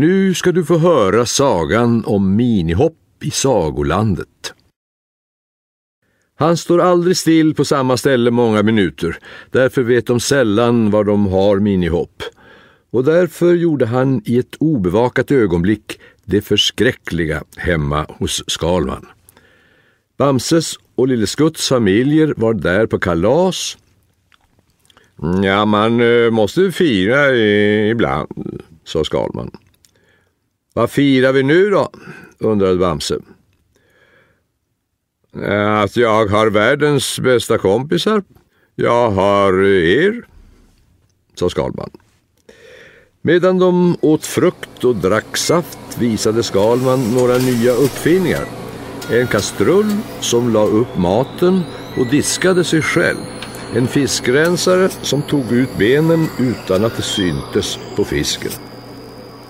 Nu ska du få höra sagan om minihopp i sagolandet. Han står aldrig still på samma ställe många minuter, därför vet de sällan var de har minihopp. Och därför gjorde han i ett obevakat ögonblick det förskräckliga hemma hos Skalman. Bamses och Lille Skutts familjer var där på kalas. Ja, man eh, måste fira ibland, sa Skalman. Vad firar vi nu då? undrade Bamse. Att jag har världens bästa kompisar. Jag har er, sa Skalman. Medan de åt frukt och drack saft visade Skalman några nya uppfinningar. En kastrull som la upp maten och diskade sig själv. En fiskrensare som tog ut benen utan att det syntes på fisken.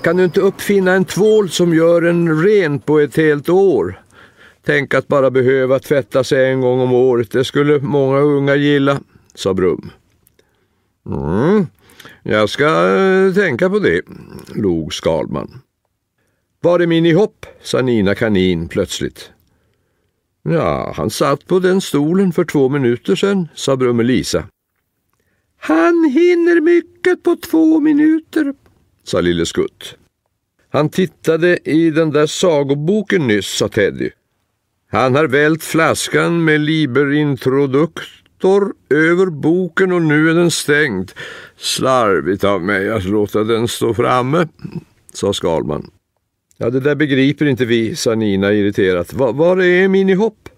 Kan du inte uppfinna en tvål som gör en ren på ett helt år? Tänk att bara behöva tvätta sig en gång om året, det skulle många unga gilla, sa Brum. Mm, jag ska eh, tänka på det, log Skalman. Var är Minihopp? sa Nina Kanin plötsligt. Ja, han satt på den stolen för två minuter sedan, sa Brummelisa. Han hinner mycket på två minuter, sa Lille Skutt. Han tittade i den där sagoboken nyss, sa Teddy. Han har vält flaskan med Liberintroduktor över boken och nu är den stängd. Slarvigt av mig att låta den stå framme, sa Skalman. Ja, det där begriper inte vi, sa Nina irriterat. Va, var är Minihopp?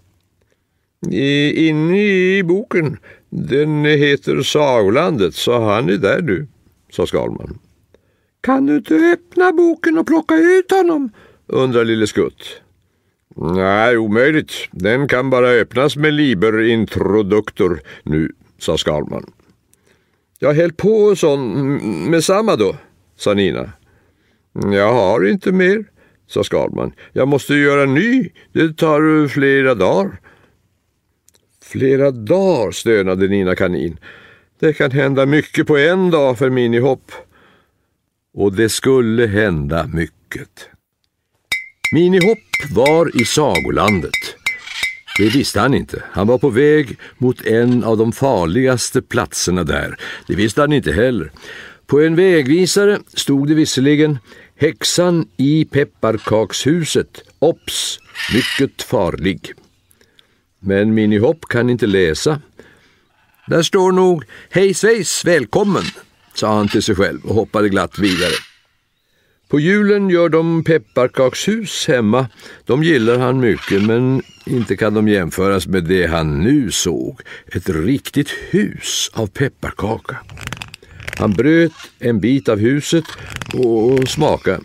I, inne i boken. Den heter Sagolandet, så han är där nu, sa Skalman. Kan du inte öppna boken och plocka ut honom? undrar Lille Skutt. Nej, omöjligt. Den kan bara öppnas med Liber Introduktor nu, sa Skalman. Jag häll på sån med samma då, sa Nina. Jag har inte mer, sa Skalman. Jag måste göra ny. Det tar flera dagar. Flera dagar, stönade Nina Kanin. Det kan hända mycket på en dag för Minihopp. Och det skulle hända mycket. Minihopp var i sagolandet. Det visste han inte. Han var på väg mot en av de farligaste platserna där. Det visste han inte heller. På en vägvisare stod det visserligen Häxan i pepparkakshuset. Ops! Mycket farlig. Men Minihopp kan inte läsa. Där står nog Hej svejs, välkommen, sa han till sig själv och hoppade glatt vidare. På julen gör de pepparkakshus hemma. De gillar han mycket, men inte kan de jämföras med det han nu såg. Ett riktigt hus av pepparkaka. Han bröt en bit av huset och smakade.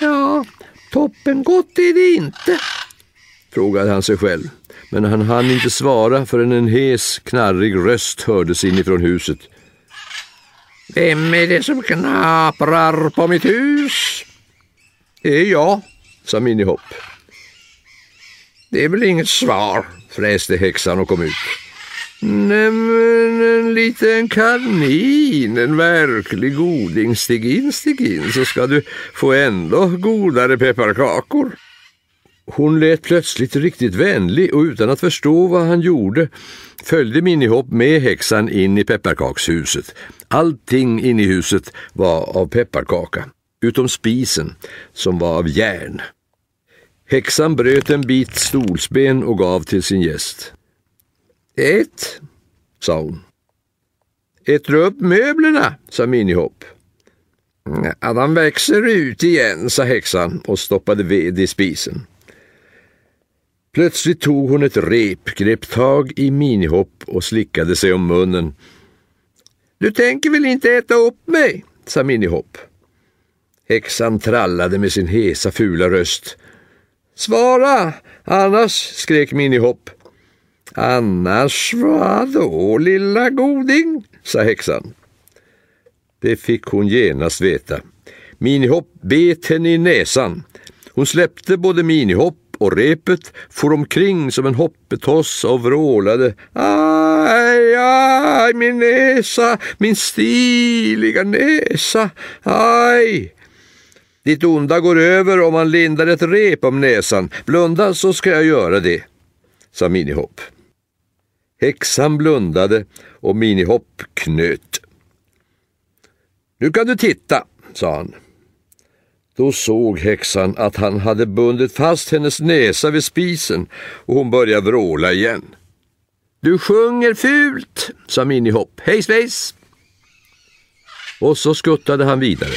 Ja, toppen gott är det inte, frågade han sig själv. Men han hann inte svara förrän en hes, knarrig röst hördes inifrån huset. Vem är det som knaprar på mitt hus? Det är jag, sa Minihopp. Det är väl inget svar, fräste häxan och kom ut. Nämen, en liten kanin, en verklig goding. Stig in, stig in, så ska du få ändå godare pepparkakor. Hon lät plötsligt riktigt vänlig och utan att förstå vad han gjorde följde Minihopp med häxan in i pepparkakshuset. Allting inne i huset var av pepparkaka, utom spisen som var av järn. Häxan bröt en bit stolsben och gav till sin gäst. Ät, sa hon. Äter du upp möblerna, sa Minihopp. Ja, de växer ut igen, sa häxan och stoppade ved i spisen. Plötsligt tog hon ett rep, grep tag i minihopp och slickade sig om munnen. Du tänker väl inte äta upp mig, sa minihopp. Häxan trallade med sin hesa fula röst. Svara, annars, skrek minihopp. Annars vadå, lilla goding, sa häxan. Det fick hon genast veta. Minihopp bet henne i näsan. Hon släppte både minihopp och repet for omkring som en hoppetoss och vrålade. Aj, aj, min näsa, min stiliga näsa, aj! Ditt onda går över om man lindar ett rep om näsan. Blunda så ska jag göra det, sa Minihopp. Häxan blundade och Minihopp knöt. Nu kan du titta, sa han. Då såg häxan att han hade bundit fast hennes näsa vid spisen och hon började vråla igen. Du sjunger fult, sa Minihopp. Hej svejs! Och så skuttade han vidare.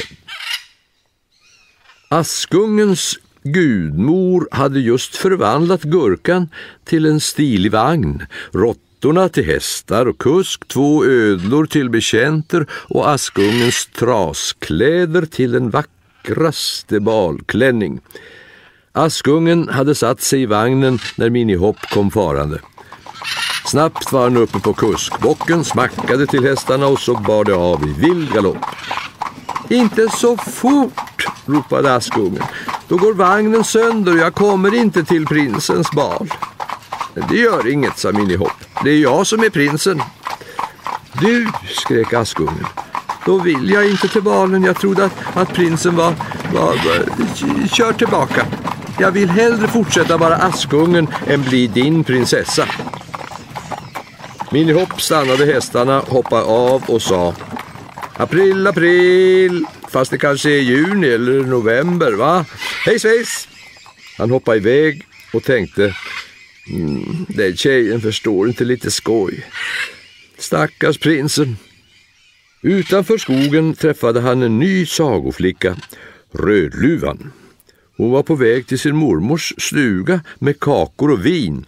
Askungens gudmor hade just förvandlat gurkan till en stilig vagn, råttorna till hästar och kusk, två ödlor till betjänter och Askungens traskläder till en vacker vackraste balklänning. Askungen hade satt sig i vagnen när Minihopp kom farande. Snabbt var han uppe på kuskbocken, smackade till hästarna och så bar det av i vild galopp. Inte så fort, ropade Askungen. Då går vagnen sönder och jag kommer inte till prinsens bal. Det gör inget, sa Minihopp. Det är jag som är prinsen. Du, skrek Askungen. Då vill jag inte till balen. Jag trodde att, att prinsen var, var, var... Kör tillbaka. Jag vill hellre fortsätta vara Askungen än bli din prinsessa. Minihopp stannade hästarna, hoppade av och sa April, april, fast det kanske är juni eller november, va? Hej svejs! Han hoppade iväg och tänkte mm, Den tjejen förstår inte lite skoj. Stackars prinsen. Utanför skogen träffade han en ny sagoflicka, Rödluvan. Hon var på väg till sin mormors stuga med kakor och vin.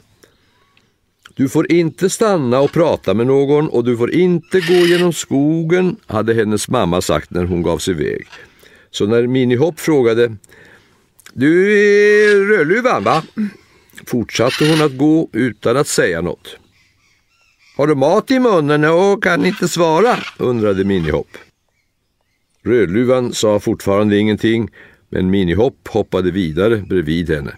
Du får inte stanna och prata med någon och du får inte gå genom skogen, hade hennes mamma sagt när hon gav sig iväg. Så när Minihopp frågade Du är Rödluvan va? Fortsatte hon att gå utan att säga något. Har du mat i munnen och kan inte svara? undrade Minihopp. Rödluvan sa fortfarande ingenting men Minihopp hoppade vidare bredvid henne.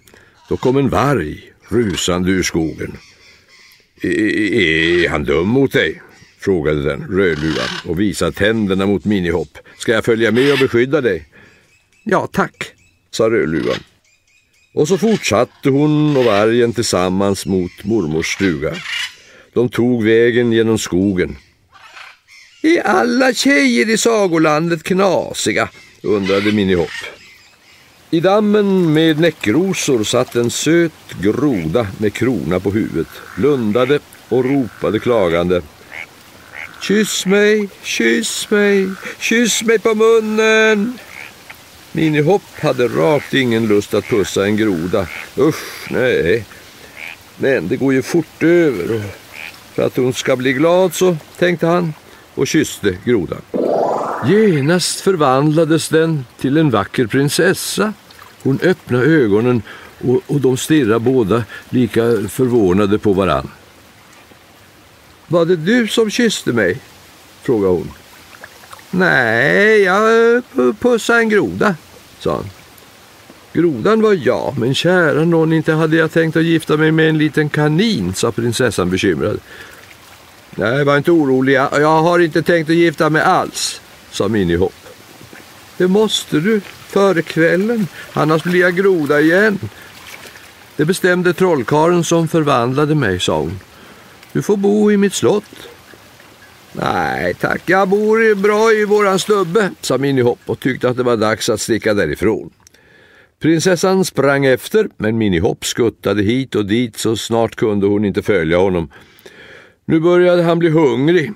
Då kom en varg rusande ur skogen. Är han dum mot dig? frågade den, Rödluvan, och visade tänderna mot Minihopp. Ska jag följa med och beskydda dig? Ja, tack, sa Rödluvan. Och så fortsatte hon och vargen tillsammans mot mormors stuga. De tog vägen genom skogen. Är alla tjejer i sagolandet knasiga? undrade Minihopp. I dammen med näckrosor satt en söt groda med krona på huvudet, blundade och ropade klagande. Kyss mig, kyss mig, kyss mig på munnen! Minihopp hade rakt ingen lust att pussa en groda. Usch, nej. Men det går ju fort över. För att hon ska bli glad så, tänkte han och kysste grodan. Genast förvandlades den till en vacker prinsessa hon öppnade ögonen och, och de stirrade båda lika förvånade på varann. Var det du som kysste mig? frågade hon. Nej, jag pussade en groda, sa han. Grodan var jag, men kära någon, inte hade jag tänkt att gifta mig med en liten kanin, sa prinsessan bekymrad. Nej, var inte orolig, jag har inte tänkt att gifta mig alls, sa Minihopp. Det måste du, före kvällen, annars blir jag groda igen. Det bestämde trollkaren som förvandlade mig, sa hon. Du får bo i mitt slott. Nej tack, jag bor bra i våran stubbe, sa Minihopp och tyckte att det var dags att sticka därifrån. Prinsessan sprang efter, men Minihopp skuttade hit och dit så snart kunde hon inte följa honom. Nu började han bli hungrig.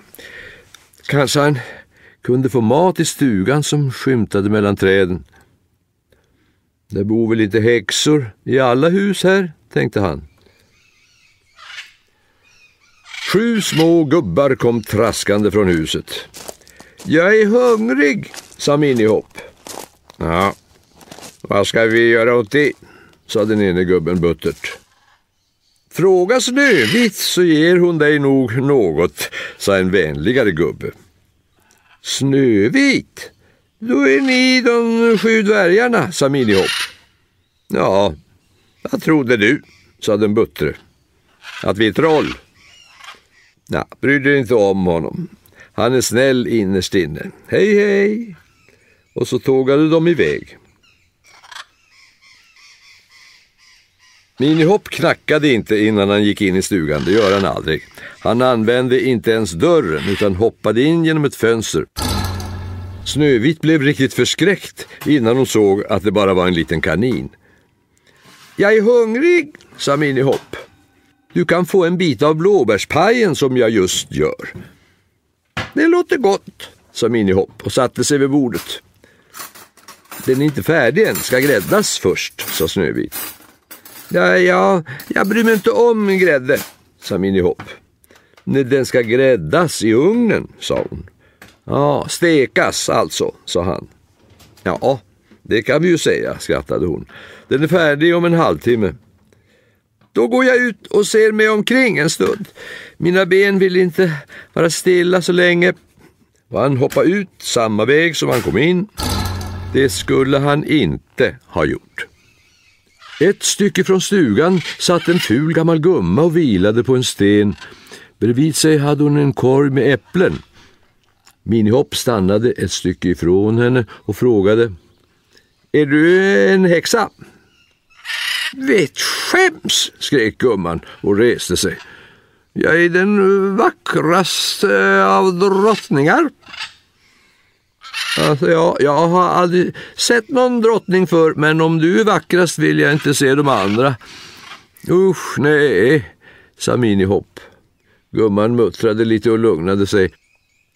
Kanske han kunde få mat i stugan som skymtade mellan träden. Det bor väl inte häxor i alla hus här, tänkte han. Sju små gubbar kom traskande från huset. Jag är hungrig, sa Minihopp. Ja, vad ska vi göra åt det? sa den ene gubben buttert. Fråga Snövit så ger hon dig nog något, sa en vänligare gubbe. Snövit? Då är ni de sju dvärgarna, sa Minihopp. Ja, vad trodde du, sa den buttre. Att vi är troll? Ja, bry dig inte om honom. Han är snäll innerst inne. Hej, hej! Och så tågade de iväg. Minihopp knackade inte innan han gick in i stugan, det gör han aldrig. Han använde inte ens dörren utan hoppade in genom ett fönster. Snövit blev riktigt förskräckt innan hon såg att det bara var en liten kanin. Jag är hungrig, sa Minihopp. Du kan få en bit av blåbärspajen som jag just gör. Det låter gott, sa Minihopp och satte sig vid bordet. Den är inte färdig än, ska gräddas först, sa Snövit. Ja, ja, jag bryr mig inte om grädde, sa Minihopp. Nej, den ska gräddas i ugnen, sa hon. Ja, stekas alltså, sa han. Ja, det kan vi ju säga, skrattade hon. Den är färdig om en halvtimme. Då går jag ut och ser mig omkring en stund. Mina ben vill inte vara stilla så länge. Och han hoppade ut samma väg som han kom in. Det skulle han inte ha gjort. Ett stycke från stugan satt en ful gammal gumma och vilade på en sten. Bredvid sig hade hon en korg med äpplen. Minihopp stannade ett stycke ifrån henne och frågade Är du en häxa? Vet skäms, skrek gumman och reste sig. Jag är den vackraste av drottningar. Alltså, ja, jag har aldrig sett någon drottning för, men om du är vackrast vill jag inte se de andra. Usch, nej, sa Minihopp. Gumman muttrade lite och lugnade sig.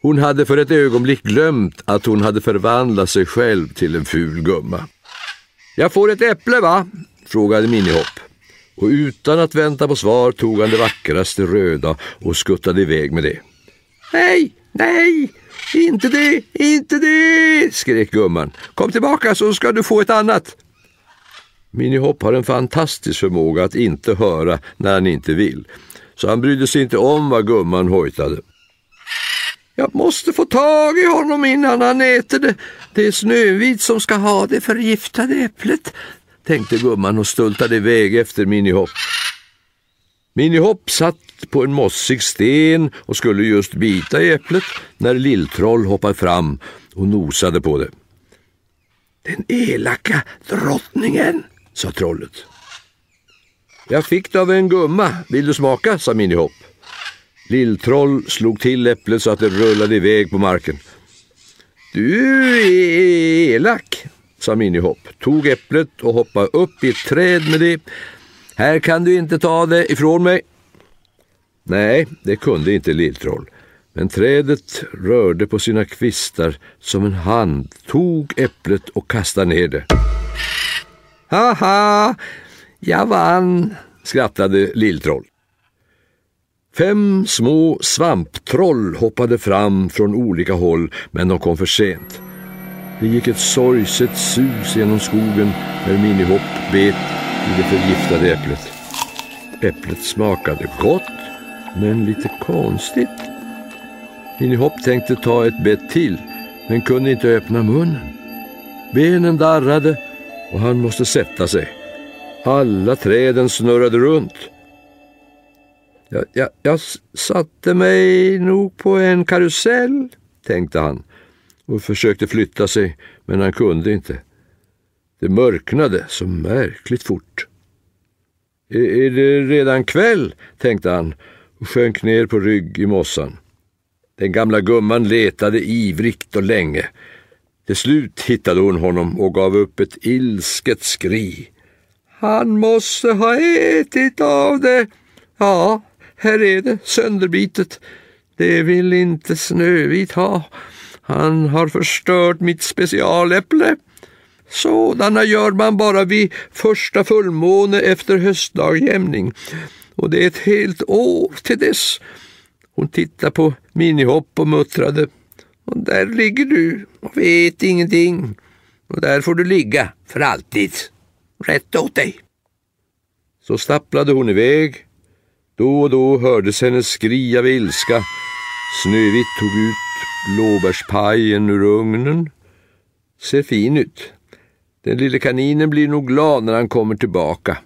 Hon hade för ett ögonblick glömt att hon hade förvandlat sig själv till en ful gumma. Jag får ett äpple, va? frågade Minihopp. Och utan att vänta på svar tog han det vackraste röda och skuttade iväg med det. Nej, nej, inte det, inte det, skrek gumman. Kom tillbaka så ska du få ett annat. Minihopp har en fantastisk förmåga att inte höra när han inte vill, så han brydde sig inte om vad gumman hojtade. Jag måste få tag i honom innan han äter det. Det är Snövit som ska ha det förgiftade äpplet, tänkte gumman och stultade iväg efter Minihopp. Minihopp satt på en mossig sten och skulle just bita i äpplet när Lilltroll hoppade fram och nosade på det. Den elaka drottningen, sa trollet. Jag fick det av en gumma. Vill du smaka? sa Minihopp. Lilltroll slog till äpplet så att det rullade iväg på marken. Du är elak, sa Minihopp, tog äpplet och hoppade upp i ett träd med det. Här kan du inte ta det ifrån mig. Nej, det kunde inte Lilltroll, men trädet rörde på sina kvistar som en hand, tog äpplet och kastade ner det. Haha, jag vann, skrattade Lilltroll. Fem små svamptroll hoppade fram från olika håll, men de kom för sent. Det gick ett sorgset sus genom skogen när Minihopp bet i det förgiftade äpplet. Äpplet smakade gott, men lite konstigt. Minihopp tänkte ta ett bett till, men kunde inte öppna munnen. Benen darrade och han måste sätta sig. Alla träden snurrade runt. Jag, jag, jag satte mig nog på en karusell, tänkte han och försökte flytta sig, men han kunde inte. Det mörknade så märkligt fort. Är det redan kväll? tänkte han och sjönk ner på rygg i mossan. Den gamla gumman letade ivrigt och länge. Till slut hittade hon honom och gav upp ett ilsket skri. Han måste ha ätit av det. Ja, här är det, sönderbitet. Det vill inte Snövit ha. Han har förstört mitt specialäpple. Sådana gör man bara vid första fullmåne efter höstdagjämning. Och det är ett helt år till dess. Hon tittade på Minihopp och muttrade. Och där ligger du och vet ingenting. Och där får du ligga för alltid. Rätt åt dig. Så stapplade hon iväg. Då och då hördes hennes skri av ilska. Snövit tog ut blåbärspajen ur ugnen. Ser fin ut. Den lille kaninen blir nog glad när han kommer tillbaka,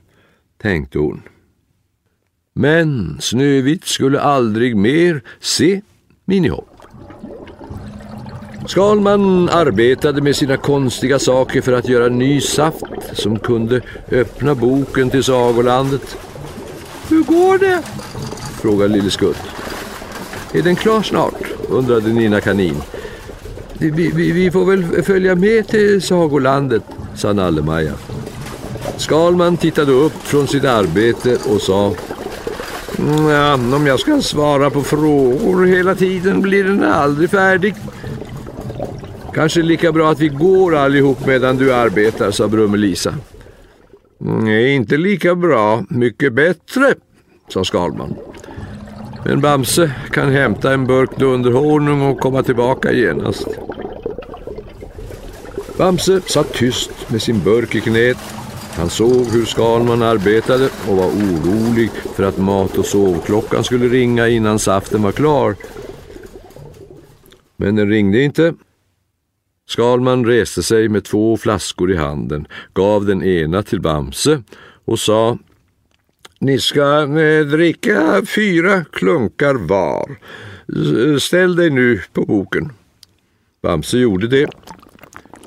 tänkte hon. Men Snövit skulle aldrig mer se Minihopp. Skalman arbetade med sina konstiga saker för att göra ny saft som kunde öppna boken till sagolandet. Hur går det? frågade Lille Skutt. Är den klar snart? undrade Nina Kanin. Vi, vi, vi får väl följa med till sagolandet, sa Nalle-Maja. Skalman tittade upp från sitt arbete och sa Mm, ja, om jag ska svara på frågor hela tiden blir den aldrig färdig. Kanske lika bra att vi går allihop medan du arbetar, sa Brummelisa. Nej, mm, inte lika bra, mycket bättre, sa Skalman. Men Bamse kan hämta en burk dunderhonung och komma tillbaka genast. Bamse satt tyst med sin burk i knät. Han såg hur Skalman arbetade och var orolig för att mat och sovklockan skulle ringa innan saften var klar. Men den ringde inte. Skalman reste sig med två flaskor i handen, gav den ena till Bamse och sa Ni ska eh, dricka fyra klunkar var. Ställ dig nu på boken. Bamse gjorde det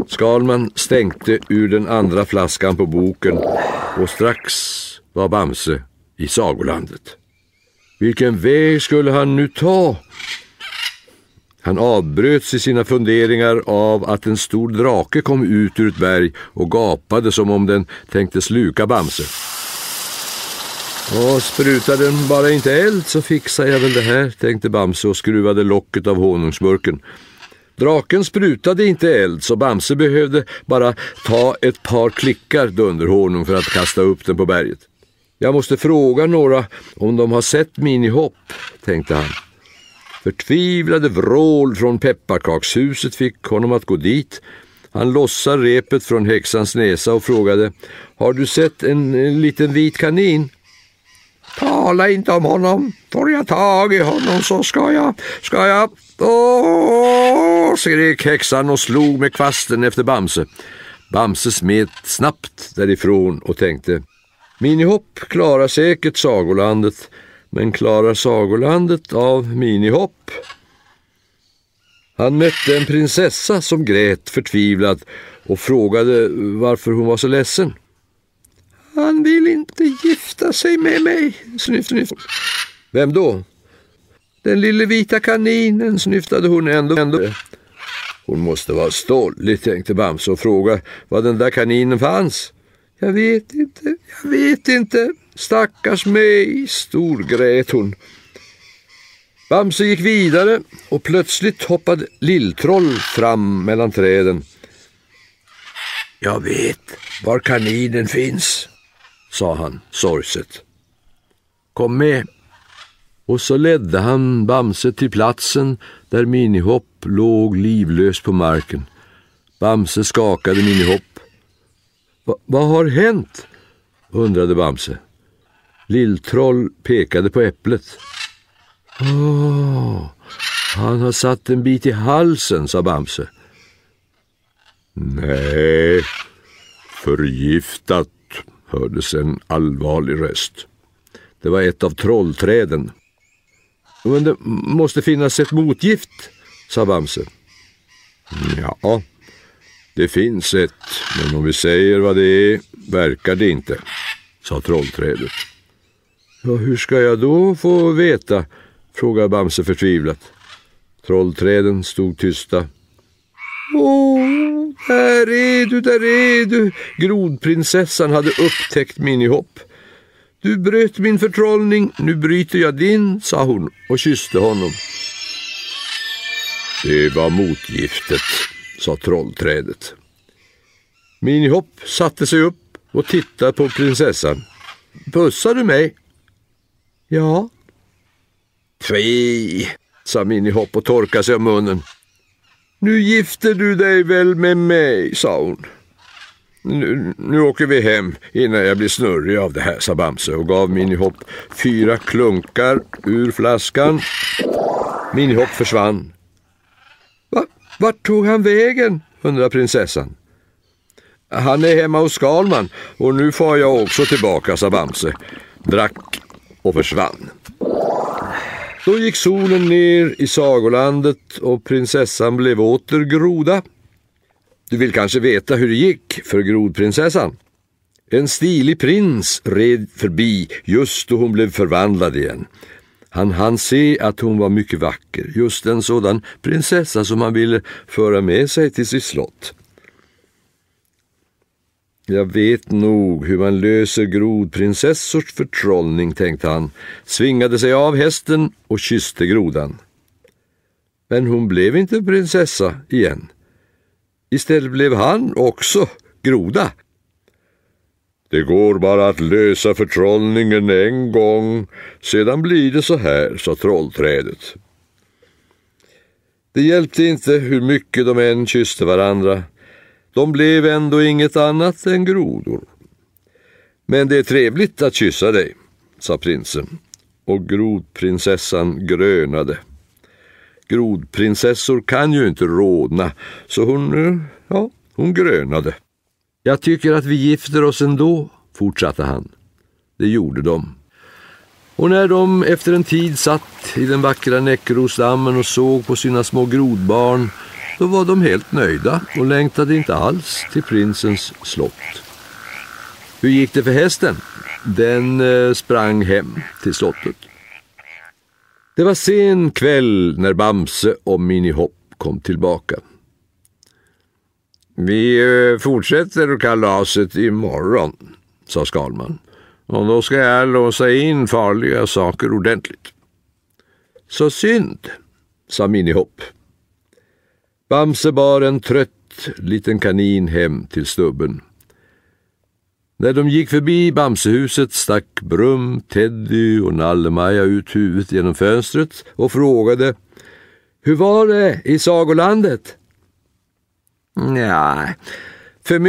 Skalman stänkte ur den andra flaskan på boken och strax var Bamse i sagolandet. Vilken väg skulle han nu ta? Han avbröts i sina funderingar av att en stor drake kom ut ur ett berg och gapade som om den tänkte sluka Bamse. Och sprutar den bara inte eld så fixar jag väl det här, tänkte Bamse och skruvade locket av honungsburken. Draken sprutade inte eld så Bamse behövde bara ta ett par klickar dunderhonung för att kasta upp den på berget. Jag måste fråga några om de har sett minihopp, tänkte han. Förtvivlade vrål från pepparkakshuset fick honom att gå dit. Han lossade repet från häxans näsa och frågade Har du sett en, en liten vit kanin? Tala inte om honom. Får jag tag i honom så ska jag, ska jag... Åh! skrek häxan och slog med kvasten efter Bamse. Bamse smet snabbt därifrån och tänkte Minihopp klarar säkert Sagolandet, men klarar Sagolandet av minihopp? Han mötte en prinsessa som grät förtvivlat och frågade varför hon var så ledsen. Han vill inte gifta sig med mig, snyft, snyft. Vem då? Den lille vita kaninen, snyftade hon ändå. ändå. Hon måste vara stollig, tänkte Bamse och frågade var den där kaninen fanns. Jag vet inte, jag vet inte. Stackars mig, storgrät hon. Bamse gick vidare och plötsligt hoppade Lilltroll fram mellan träden. Jag vet var kaninen finns, sa han sorgset. Kom med. Och så ledde han Bamse till platsen där Minihopp låg livlös på marken. Bamse skakade Minihopp. Va, vad har hänt? undrade Bamse. Lilltroll pekade på äpplet. Åh, han har satt en bit i halsen, sa Bamse. Nej, förgiftat, hördes en allvarlig röst. Det var ett av trollträden. Men det måste finnas ett motgift, sa Bamse. Ja, det finns ett, men om vi säger vad det är verkar det inte, sa trollträdet. Ja, hur ska jag då få veta? frågade Bamse förtvivlat. Trollträden stod tysta. Oh, Åh, där är du, där är du! Grodprinsessan hade upptäckt Minihopp. Du bröt min förtrollning, nu bryter jag din, sa hon och kysste honom. Det var motgiftet, sa trollträdet. Minihopp satte sig upp och tittade på prinsessan. Pussar du mig? Ja. Tvi, sa Minihopp och torkade sig om munnen. Nu gifter du dig väl med mig, sa hon. Nu, nu åker vi hem innan jag blir snurrig av det här, sa Bamse och gav Minihopp fyra klunkar ur flaskan. Minihopp försvann. Va, vart tog han vägen? undrade prinsessan. Han är hemma hos Skalman och nu får jag också tillbaka, sa Bamse. Drack och försvann. Då gick solen ner i sagolandet och prinsessan blev åter groda. Du vill kanske veta hur det gick för grodprinsessan? En stilig prins red förbi just då hon blev förvandlad igen. Han hann se att hon var mycket vacker, just en sådan prinsessa som han ville föra med sig till sitt slott. Jag vet nog hur man löser grodprinsessors förtrollning, tänkte han, svingade sig av hästen och kysste grodan. Men hon blev inte prinsessa igen. Istället blev han också groda. Det går bara att lösa förtrollningen en gång, sedan blir det så här, sa trollträdet. Det hjälpte inte hur mycket de än kysste varandra. De blev ändå inget annat än grodor. Men det är trevligt att kyssa dig, sa prinsen, och grodprinsessan grönade. Grodprinsessor kan ju inte rodna, så hon, eh, ja, hon grönade. Jag tycker att vi gifter oss ändå, fortsatte han. Det gjorde de. Och när de efter en tid satt i den vackra Näckrosdammen och såg på sina små grodbarn, då var de helt nöjda och längtade inte alls till prinsens slott. Hur gick det för hästen? Den eh, sprang hem till slottet. Det var sen kväll när Bamse och Minihopp kom tillbaka. Vi eh, fortsätter kalaset imorgon, sa Skalman. Och då ska jag låsa in farliga saker ordentligt. Så synd, sa Minihopp. Bamse bar en trött liten kanin hem till stubben. När de gick förbi Bamsehuset stack Brum, Teddy och Nalle-Maja ut huvudet genom fönstret och frågade Hur var det i sagolandet? Nej, för mycket